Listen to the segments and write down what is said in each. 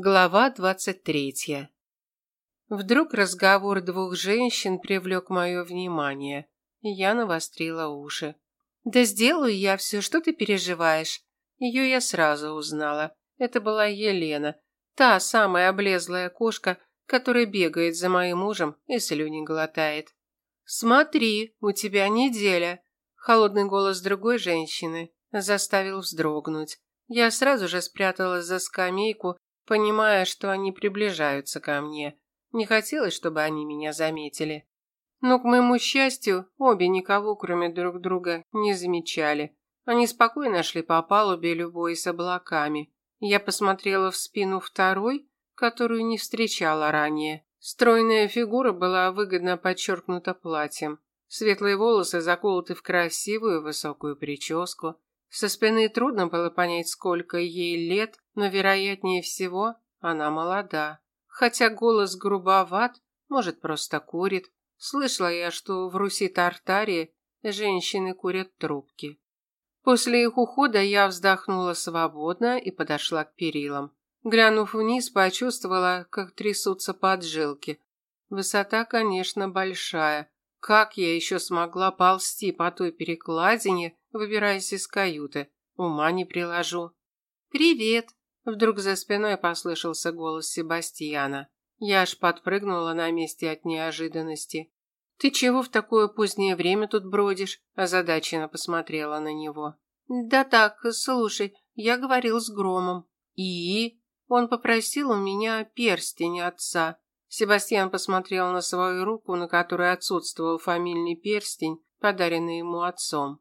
Глава двадцать третья. Вдруг разговор двух женщин привлек мое внимание, я навострила уши. «Да сделаю я все, что ты переживаешь». Ее я сразу узнала. Это была Елена, та самая облезлая кошка, которая бегает за моим мужем и слюни глотает. «Смотри, у тебя неделя», – холодный голос другой женщины заставил вздрогнуть. Я сразу же спряталась за скамейку понимая, что они приближаются ко мне. Не хотелось, чтобы они меня заметили. Но, к моему счастью, обе никого, кроме друг друга, не замечали. Они спокойно шли по палубе, любой с облаками. Я посмотрела в спину второй, которую не встречала ранее. Стройная фигура была выгодно подчеркнута платьем. Светлые волосы заколоты в красивую высокую прическу. Со спины трудно было понять, сколько ей лет, но вероятнее всего она молода. Хотя голос грубоват, может, просто курит. Слышала я, что в Руси-Тартарии женщины курят трубки. После их ухода я вздохнула свободно и подошла к перилам. Глянув вниз, почувствовала, как трясутся поджилки. Высота, конечно, большая. Как я еще смогла ползти по той перекладине, выбираясь из каюты? Ума не приложу. «Привет!» Вдруг за спиной послышался голос Себастьяна. Я аж подпрыгнула на месте от неожиданности. «Ты чего в такое позднее время тут бродишь?» Озадаченно посмотрела на него. «Да так, слушай, я говорил с Громом». «И?» Он попросил у меня перстень отца. Себастьян посмотрел на свою руку, на которой отсутствовал фамильный перстень, подаренный ему отцом.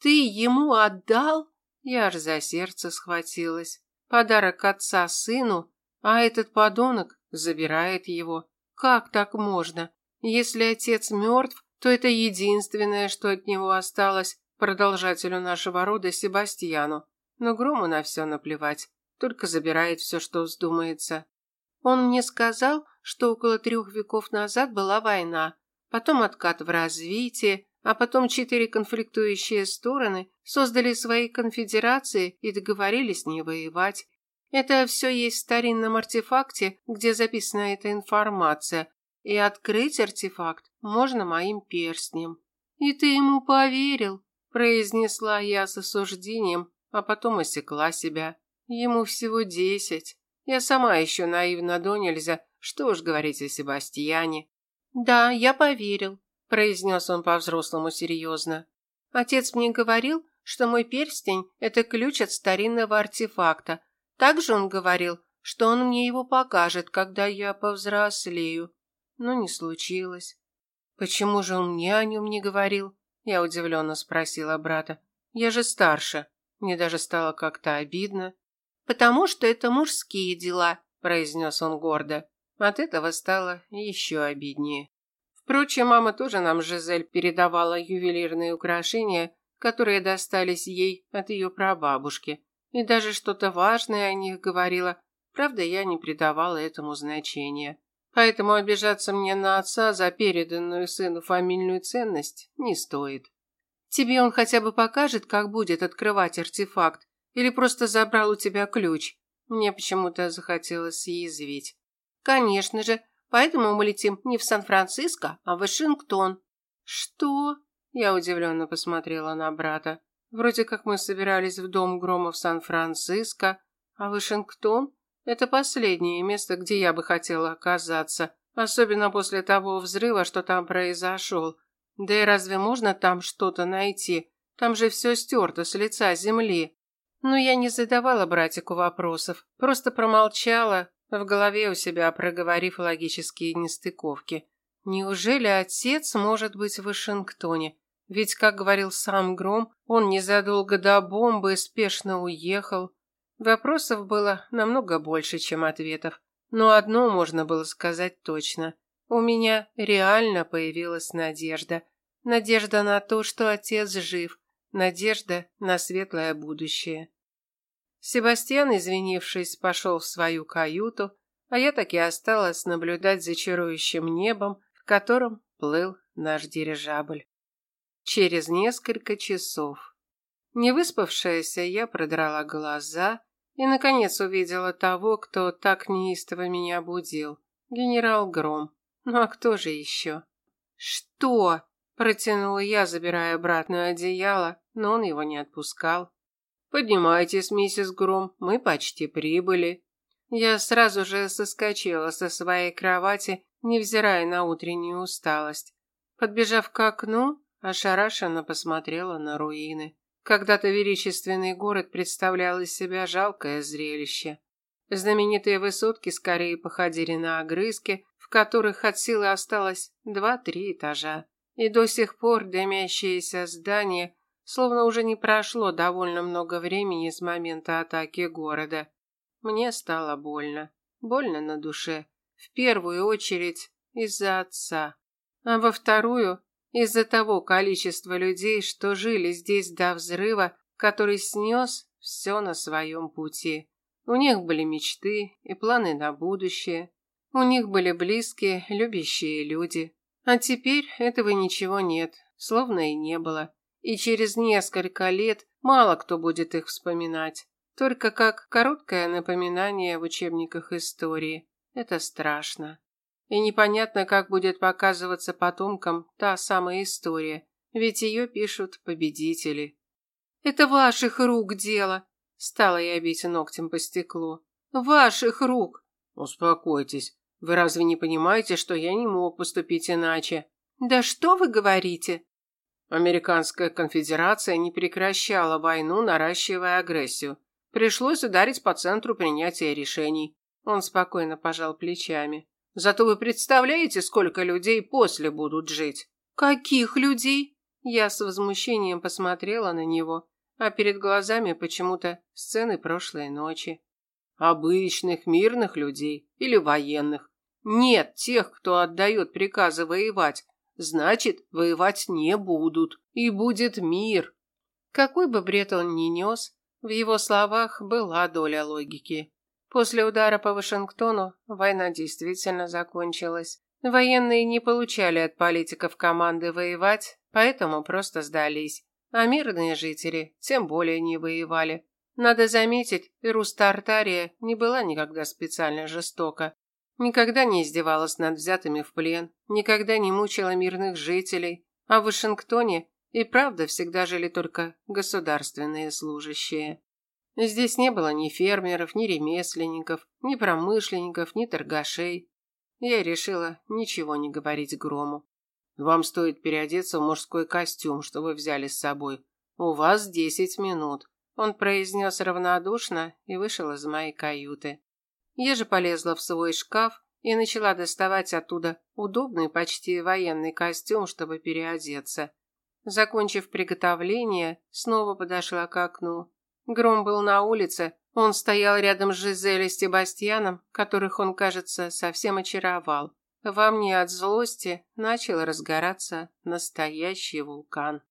«Ты ему отдал?» Я аж за сердце схватилась. Подарок отца сыну, а этот подонок забирает его. Как так можно? Если отец мертв, то это единственное, что от него осталось продолжателю нашего рода Себастьяну. Но Грому на все наплевать, только забирает все, что вздумается. Он мне сказал, что около трех веков назад была война, потом откат в развитии, а потом четыре конфликтующие стороны создали свои конфедерации и договорились не воевать. Это все есть в старинном артефакте, где записана эта информация, и открыть артефакт можно моим перстнем. И ты ему поверил, произнесла я с осуждением, а потом осекла себя. Ему всего десять. Я сама еще наивна до нельзя, что уж говорить о Себастьяне. Да, я поверил, произнес он по-взрослому серьезно. Отец мне говорил, что мой перстень – это ключ от старинного артефакта. Также он говорил, что он мне его покажет, когда я повзрослею. Но не случилось. Почему же он мне о нем не говорил? Я удивленно спросила брата. Я же старше. Мне даже стало как-то обидно. Потому что это мужские дела, произнес он гордо. От этого стало еще обиднее. Впрочем, мама тоже нам Жизель передавала ювелирные украшения, которые достались ей от ее прабабушки, и даже что-то важное о них говорила. Правда, я не придавала этому значения. Поэтому обижаться мне на отца за переданную сыну фамильную ценность не стоит. Тебе он хотя бы покажет, как будет открывать артефакт, или просто забрал у тебя ключ? Мне почему-то захотелось съязвить. Конечно же, Поэтому мы летим не в Сан-Франциско, а в Вашингтон. Что? Я удивленно посмотрела на брата. Вроде как мы собирались в дом Грома в Сан-Франциско, а Вашингтон – это последнее место, где я бы хотела оказаться, особенно после того взрыва, что там произошел. Да и разве можно там что-то найти? Там же все стерто с лица земли. Но я не задавала братику вопросов, просто промолчала, в голове у себя проговорив логические нестыковки. Неужели отец может быть в Вашингтоне? Ведь, как говорил сам Гром, он незадолго до бомбы спешно уехал. Вопросов было намного больше, чем ответов. Но одно можно было сказать точно. У меня реально появилась надежда. Надежда на то, что отец жив. Надежда на светлое будущее. Себастьян, извинившись, пошел в свою каюту, а я таки осталась наблюдать за чарующим небом, в котором плыл наш дирижабль. Через несколько часов. Не выспавшаяся, я продрала глаза И, наконец, увидела того, кто так неистово меня будил. Генерал Гром. Ну а кто же еще? «Что?» – протянула я, забирая обратно одеяло, но он его не отпускал. «Поднимайтесь, миссис Гром, мы почти прибыли». Я сразу же соскочила со своей кровати, невзирая на утреннюю усталость. Подбежав к окну, ошарашенно посмотрела на руины. Когда-то величественный город представлял из себя жалкое зрелище. Знаменитые высотки скорее походили на огрызки, в которых от силы осталось два-три этажа. И до сих пор дымящееся здание словно уже не прошло довольно много времени с момента атаки города. Мне стало больно. Больно на душе. В первую очередь из-за отца. А во вторую из-за того количества людей, что жили здесь до взрыва, который снес все на своем пути. У них были мечты и планы на будущее. У них были близкие, любящие люди. А теперь этого ничего нет, словно и не было и через несколько лет мало кто будет их вспоминать. Только как короткое напоминание в учебниках истории. Это страшно. И непонятно, как будет показываться потомкам та самая история, ведь ее пишут победители. «Это ваших рук дело!» Стала я бить ногтем по стеклу. «Ваших рук!» «Успокойтесь. Вы разве не понимаете, что я не мог поступить иначе?» «Да что вы говорите?» Американская конфедерация не прекращала войну, наращивая агрессию. Пришлось ударить по центру принятия решений. Он спокойно пожал плечами. Зато вы представляете, сколько людей после будут жить? Каких людей? Я с возмущением посмотрела на него, а перед глазами почему-то сцены прошлой ночи. Обычных мирных людей или военных. Нет тех, кто отдает приказы воевать, Значит, воевать не будут, и будет мир. Какой бы бред он ни нес, в его словах была доля логики. После удара по Вашингтону война действительно закончилась. Военные не получали от политиков команды воевать, поэтому просто сдались. А мирные жители тем более не воевали. Надо заметить, Ирус-Тартария не была никогда специально жестока. Никогда не издевалась над взятыми в плен, никогда не мучила мирных жителей, а в Вашингтоне и правда всегда жили только государственные служащие. Здесь не было ни фермеров, ни ремесленников, ни промышленников, ни торгашей. Я решила ничего не говорить Грому. Вам стоит переодеться в мужской костюм, что вы взяли с собой. У вас десять минут. Он произнес равнодушно и вышел из моей каюты. Я же полезла в свой шкаф и начала доставать оттуда удобный почти военный костюм, чтобы переодеться. Закончив приготовление, снова подошла к окну. Гром был на улице, он стоял рядом с Жизель и Себастьяном, которых он, кажется, совсем очаровал. Во мне от злости начал разгораться настоящий вулкан.